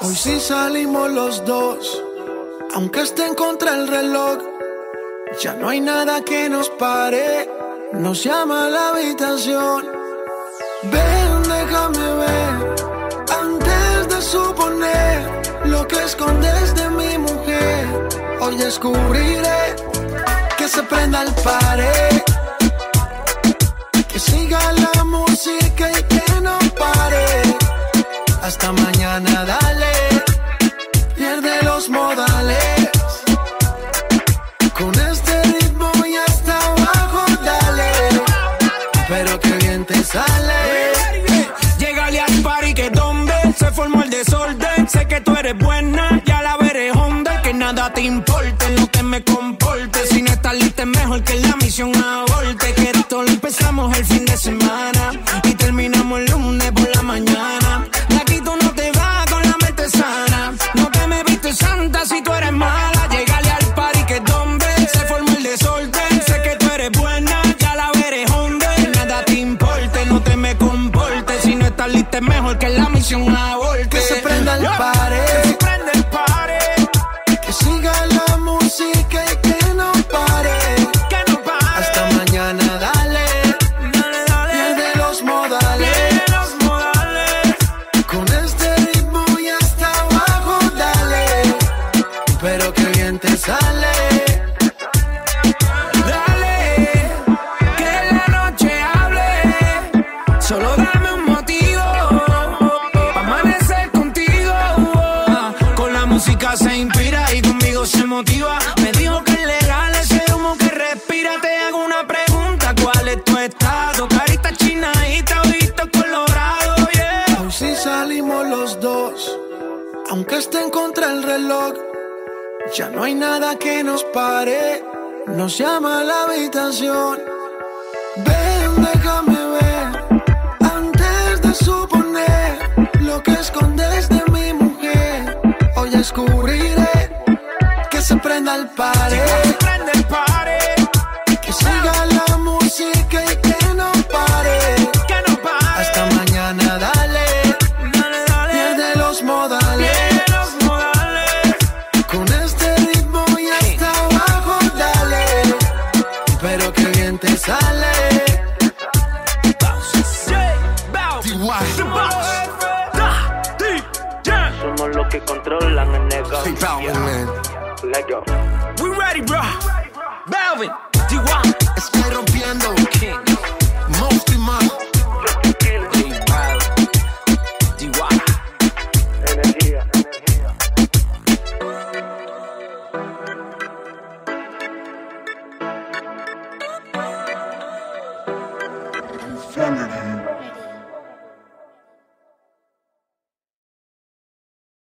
Hoy sí salimos los dos, aunque esté en contra el reloj. Ya no hay nada que nos pare, nos llama la habitación. Ven, déjame ver, antes de suponer lo que escondes de mi mujer. Hoy descubriré que se prenda el pared, que siga la música Mañana, dale, pierde los modales. Con este ritmo y hasta abajo, dale, pero que bien te sale. Llegale al party que donde se formó el desorden. Sé que tú eres buena, ya la veré honda. Que nada te importe, no te me comportes. Si no estás lista es mejor que la misión aborte. Que esto lo empezamos el fin de semana es mejor que la misión aborte. Inspira y conmigo se motiva. Me dijo que es legal ese humo que respira. Te hago una pregunta: ¿cuál es tu estado? Carita china y visto colorado, yeah. Hoy sí salimos los dos, aunque esté en contra el reloj. Ya no hay nada que nos pare, nos llama la habitación. Prenda el pared. Que prende el party, Que siga la música y que no pare. que no pare. Hasta mañana, dale, Dale, dale. pierde los modales. Pierde los modales. Con este ritmo y hasta abajo, dale, pero que bien te sale. Somos los que controlan el negocio. let go. We ready, bro. Belvin, D.Y. Estoy rompiendo. Mosty Man. Feminine.